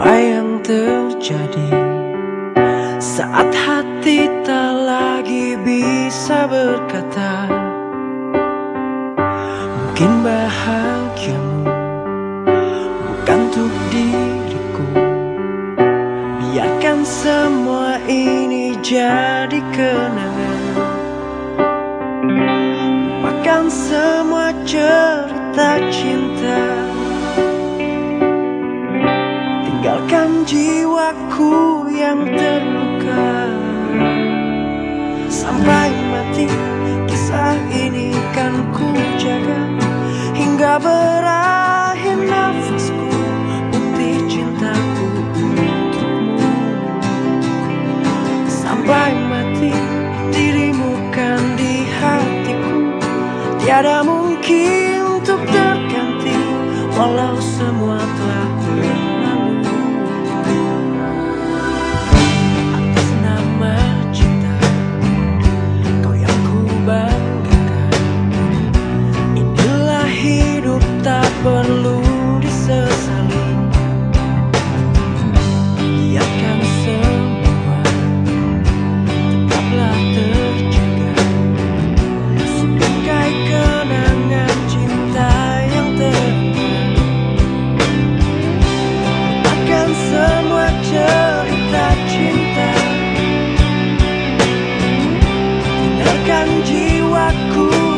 apa yang terjadi? Saat hati tak lagi bisa berkata Mungkin bahagiamu bukan untuk diriku. Biarkan semua ini jadi kenangan. Lupakan semua cerita cinta Tinggalkan jiwaku yang terluka. Sampai mati kisah ini kan ku jaga. Hingga berakhir nafasku Bukti cintaku Sampai mati dirimu kan di hatiku. Tiada mungkin untuk terganti Walau menenangkan jiwaku.